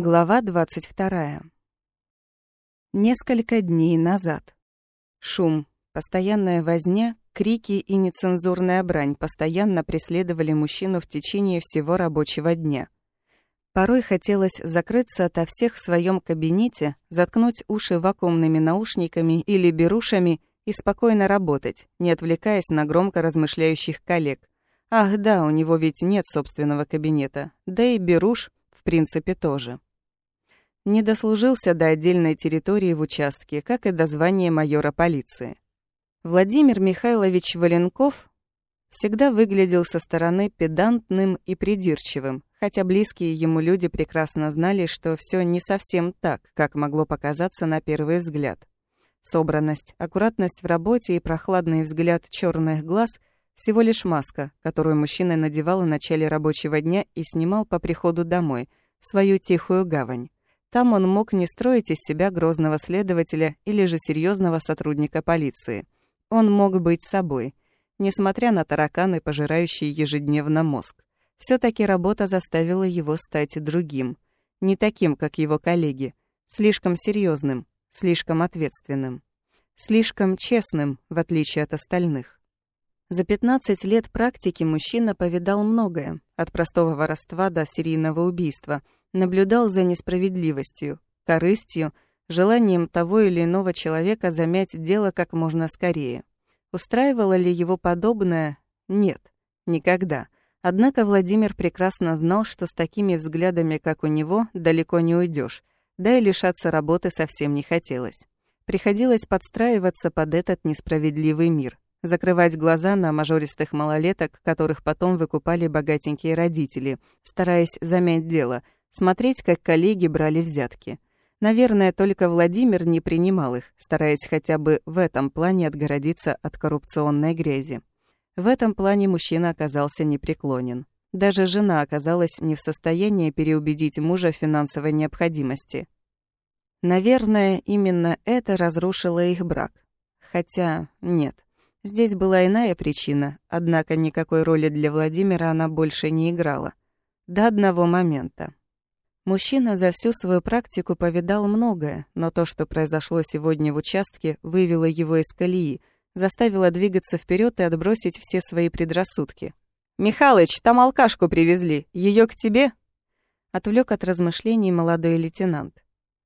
Глава 22. Несколько дней назад. Шум, постоянная возня, крики и нецензурная брань постоянно преследовали мужчину в течение всего рабочего дня. Порой хотелось закрыться ото всех в своем кабинете, заткнуть уши вакуумными наушниками или берушами и спокойно работать, не отвлекаясь на громко размышляющих коллег. Ах да, у него ведь нет собственного кабинета, да и беруш, в принципе, тоже не дослужился до отдельной территории в участке, как и до звания майора полиции. Владимир Михайлович Валенков всегда выглядел со стороны педантным и придирчивым, хотя близкие ему люди прекрасно знали, что все не совсем так, как могло показаться на первый взгляд. Собранность, аккуратность в работе и прохладный взгляд черных глаз — всего лишь маска, которую мужчина надевал в начале рабочего дня и снимал по приходу домой, в свою тихую гавань. Там он мог не строить из себя грозного следователя или же серьезного сотрудника полиции. Он мог быть собой, несмотря на тараканы, пожирающие ежедневно мозг. все таки работа заставила его стать другим, не таким, как его коллеги, слишком серьезным, слишком ответственным, слишком честным, в отличие от остальных. За 15 лет практики мужчина повидал многое, от простого воровства до серийного убийства – наблюдал за несправедливостью, корыстью, желанием того или иного человека замять дело как можно скорее. Устраивало ли его подобное? Нет, никогда. Однако Владимир прекрасно знал, что с такими взглядами, как у него, далеко не уйдешь, да и лишаться работы совсем не хотелось. Приходилось подстраиваться под этот несправедливый мир, закрывать глаза на мажористых малолеток, которых потом выкупали богатенькие родители, стараясь замять дело — смотреть, как коллеги брали взятки. Наверное, только Владимир не принимал их, стараясь хотя бы в этом плане отгородиться от коррупционной грязи. В этом плане мужчина оказался непреклонен. Даже жена оказалась не в состоянии переубедить мужа в финансовой необходимости. Наверное, именно это разрушило их брак. Хотя нет. Здесь была иная причина, однако никакой роли для Владимира она больше не играла. До одного момента. Мужчина за всю свою практику повидал многое, но то, что произошло сегодня в участке, вывело его из колеи, заставило двигаться вперед и отбросить все свои предрассудки. «Михалыч, там алкашку привезли. Ее к тебе?» Отвлек от размышлений молодой лейтенант.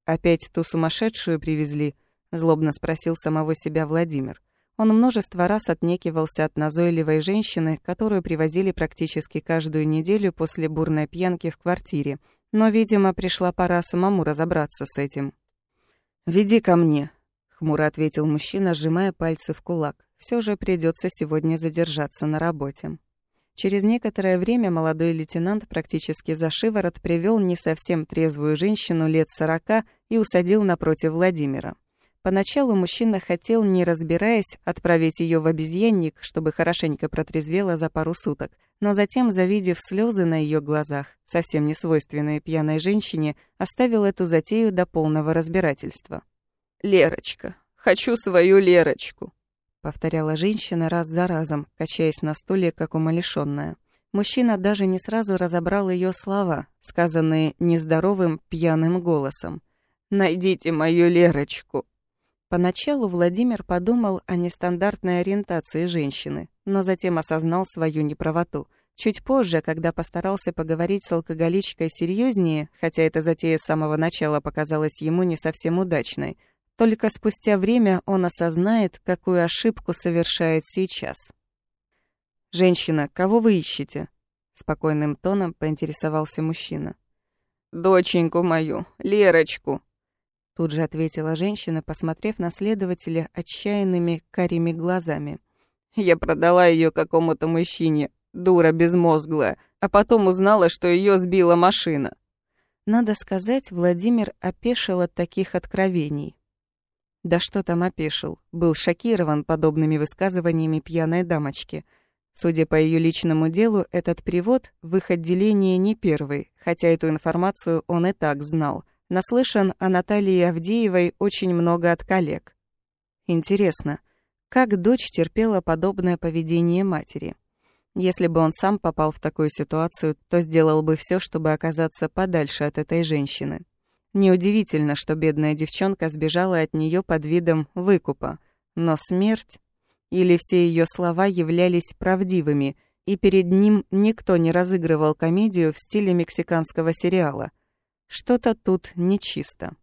«Опять ту сумасшедшую привезли?» — злобно спросил самого себя Владимир. Он множество раз отнекивался от назойливой женщины, которую привозили практически каждую неделю после бурной пьянки в квартире, но, видимо, пришла пора самому разобраться с этим. «Веди ко мне», — хмуро ответил мужчина, сжимая пальцы в кулак. Все же придется сегодня задержаться на работе. Через некоторое время молодой лейтенант практически за шиворот привел не совсем трезвую женщину лет сорока и усадил напротив Владимира. Поначалу мужчина хотел, не разбираясь, отправить ее в обезьянник, чтобы хорошенько протрезвела за пару суток, но затем, завидев слезы на ее глазах, совсем не свойственные пьяной женщине, оставил эту затею до полного разбирательства. «Лерочка, хочу свою Лерочку», — повторяла женщина раз за разом, качаясь на стуле, как умалишённая. Мужчина даже не сразу разобрал ее слова, сказанные нездоровым пьяным голосом. «Найдите мою Лерочку!» Поначалу Владимир подумал о нестандартной ориентации женщины, но затем осознал свою неправоту. Чуть позже, когда постарался поговорить с алкоголичкой серьезнее, хотя эта затея с самого начала показалась ему не совсем удачной, только спустя время он осознает, какую ошибку совершает сейчас. «Женщина, кого вы ищете?» Спокойным тоном поинтересовался мужчина. «Доченьку мою, Лерочку», Тут же ответила женщина, посмотрев на следователя отчаянными карими глазами. «Я продала ее какому-то мужчине, дура безмозглая, а потом узнала, что ее сбила машина». Надо сказать, Владимир опешил от таких откровений. Да что там опешил, был шокирован подобными высказываниями пьяной дамочки. Судя по ее личному делу, этот привод в их отделении не первый, хотя эту информацию он и так знал — Наслышан о Наталье Авдеевой очень много от коллег. Интересно, как дочь терпела подобное поведение матери? Если бы он сам попал в такую ситуацию, то сделал бы все, чтобы оказаться подальше от этой женщины. Неудивительно, что бедная девчонка сбежала от нее под видом выкупа. Но смерть... Или все ее слова являлись правдивыми, и перед ним никто не разыгрывал комедию в стиле мексиканского сериала. Что-то тут нечисто.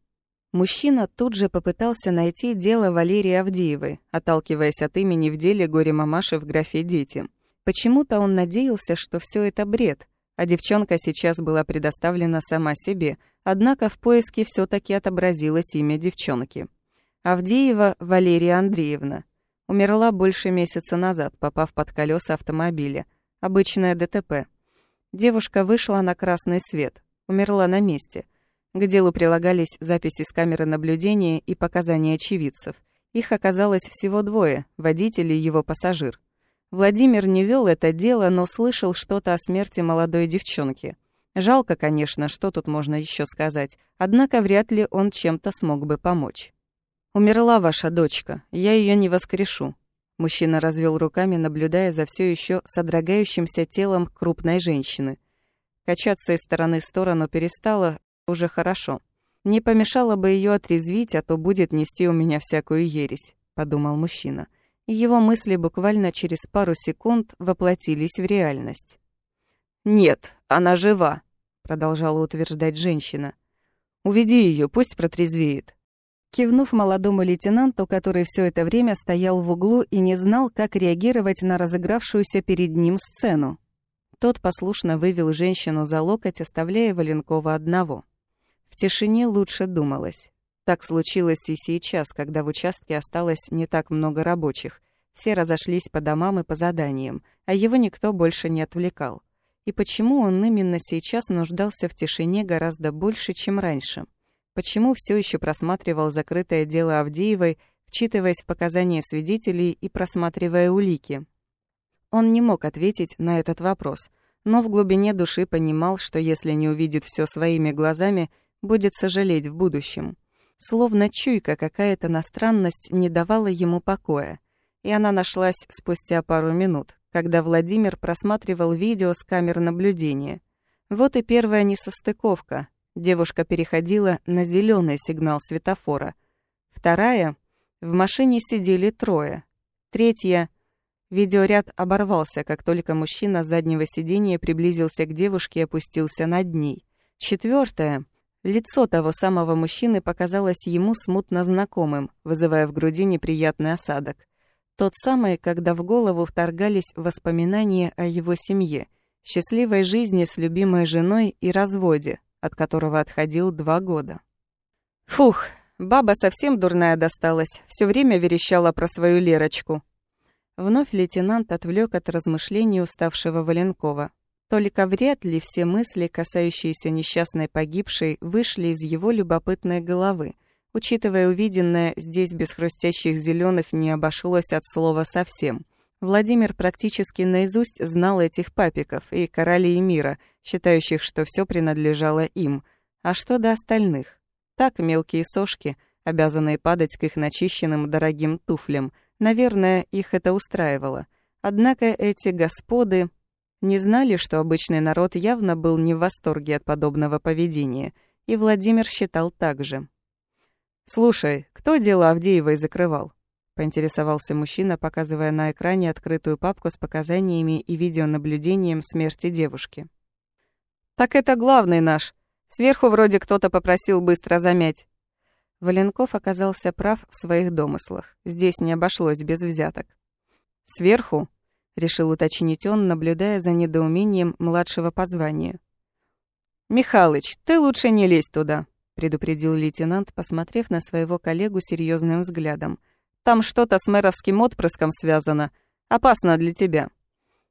Мужчина тут же попытался найти дело Валерии Авдеевой, отталкиваясь от имени в деле горе-мамаши в графе «Дети». Почему-то он надеялся, что все это бред, а девчонка сейчас была предоставлена сама себе, однако в поиске все таки отобразилось имя девчонки. Авдеева Валерия Андреевна. Умерла больше месяца назад, попав под колеса автомобиля. Обычное ДТП. Девушка вышла на красный свет. Умерла на месте. К делу прилагались записи с камеры наблюдения и показания очевидцев. Их оказалось всего двое – водитель и его пассажир. Владимир не вел это дело, но слышал что-то о смерти молодой девчонки. Жалко, конечно, что тут можно еще сказать, однако вряд ли он чем-то смог бы помочь. «Умерла ваша дочка, я ее не воскрешу». Мужчина развел руками, наблюдая за все еще содрогающимся телом крупной женщины. Качаться из стороны в сторону перестала, уже хорошо. Не помешало бы ее отрезвить, а то будет нести у меня всякую ересь, подумал мужчина. Его мысли буквально через пару секунд воплотились в реальность. «Нет, она жива», — продолжала утверждать женщина. «Уведи ее, пусть протрезвеет». Кивнув молодому лейтенанту, который все это время стоял в углу и не знал, как реагировать на разыгравшуюся перед ним сцену. Тот послушно вывел женщину за локоть, оставляя Валенкова одного. В тишине лучше думалось. Так случилось и сейчас, когда в участке осталось не так много рабочих. Все разошлись по домам и по заданиям, а его никто больше не отвлекал. И почему он именно сейчас нуждался в тишине гораздо больше, чем раньше? Почему все еще просматривал закрытое дело Авдеевой, вчитываясь в показания свидетелей и просматривая улики? Он не мог ответить на этот вопрос, но в глубине души понимал, что если не увидит все своими глазами, будет сожалеть в будущем. Словно чуйка какая-то на странность не давала ему покоя. И она нашлась спустя пару минут, когда Владимир просматривал видео с камер наблюдения. Вот и первая несостыковка. Девушка переходила на зеленый сигнал светофора. Вторая — в машине сидели трое. Третья — видеоряд оборвался, как только мужчина с заднего сиденья приблизился к девушке и опустился над ней. Четвертая — Лицо того самого мужчины показалось ему смутно знакомым, вызывая в груди неприятный осадок. Тот самый, когда в голову вторгались воспоминания о его семье, счастливой жизни с любимой женой и разводе, от которого отходил два года. Фух, баба совсем дурная досталась, все время верещала про свою Лерочку. Вновь лейтенант отвлек от размышлений уставшего Валенкова. Только вряд ли все мысли, касающиеся несчастной погибшей, вышли из его любопытной головы. Учитывая увиденное, здесь без хрустящих зеленых не обошлось от слова совсем. Владимир практически наизусть знал этих папиков и королей мира, считающих, что все принадлежало им. А что до остальных? Так мелкие сошки, обязанные падать к их начищенным дорогим туфлям. Наверное, их это устраивало. Однако эти господы не знали, что обычный народ явно был не в восторге от подобного поведения, и Владимир считал так же. «Слушай, кто дело Авдеевой закрывал?» — поинтересовался мужчина, показывая на экране открытую папку с показаниями и видеонаблюдением смерти девушки. «Так это главный наш. Сверху вроде кто-то попросил быстро замять». Валенков оказался прав в своих домыслах. Здесь не обошлось без взяток. «Сверху?» решил уточнить он, наблюдая за недоумением младшего по званию. «Михалыч, ты лучше не лезь туда», — предупредил лейтенант, посмотрев на своего коллегу серьезным взглядом. «Там что-то с мэровским отпрыском связано. Опасно для тебя».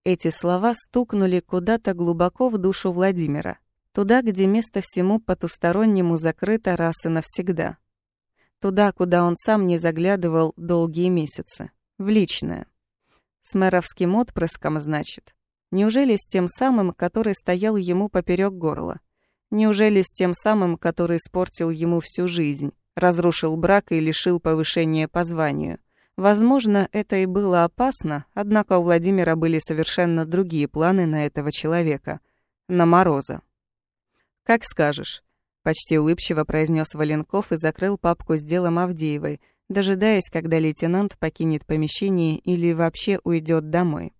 Эти слова стукнули куда-то глубоко в душу Владимира. Туда, где место всему потустороннему закрыто раз и навсегда. Туда, куда он сам не заглядывал долгие месяцы. В личное. С мэровским отпрыском, значит. Неужели с тем самым, который стоял ему поперек горла? Неужели с тем самым, который испортил ему всю жизнь, разрушил брак и лишил повышения по званию? Возможно, это и было опасно, однако у Владимира были совершенно другие планы на этого человека. На Мороза. «Как скажешь», — почти улыбчиво произнес Валенков и закрыл папку с делом Авдеевой, дожидаясь, когда лейтенант покинет помещение или вообще уйдет домой.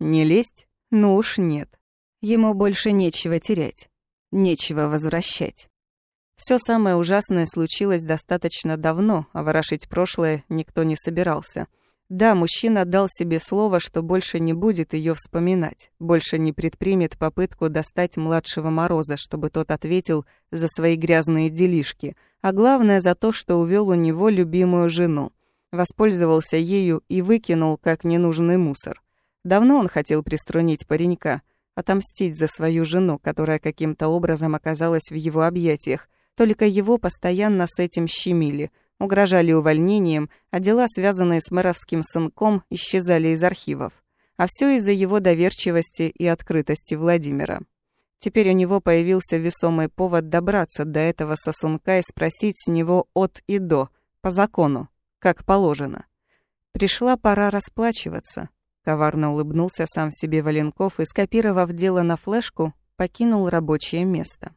«Не лезть? Ну уж нет. Ему больше нечего терять, нечего возвращать». Все самое ужасное случилось достаточно давно, а ворошить прошлое никто не собирался. Да, мужчина дал себе слово, что больше не будет ее вспоминать, больше не предпримет попытку достать младшего Мороза, чтобы тот ответил за свои грязные делишки, а главное за то, что увел у него любимую жену. Воспользовался ею и выкинул как ненужный мусор. Давно он хотел приструнить паренька, отомстить за свою жену, которая каким-то образом оказалась в его объятиях, только его постоянно с этим щемили, угрожали увольнением, а дела, связанные с мэровским сынком, исчезали из архивов. А все из-за его доверчивости и открытости Владимира. Теперь у него появился весомый повод добраться до этого сосунка и спросить с него от и до, по закону, как положено. Пришла пора расплачиваться. Коварно улыбнулся сам себе Валенков и, скопировав дело на флешку, покинул рабочее место.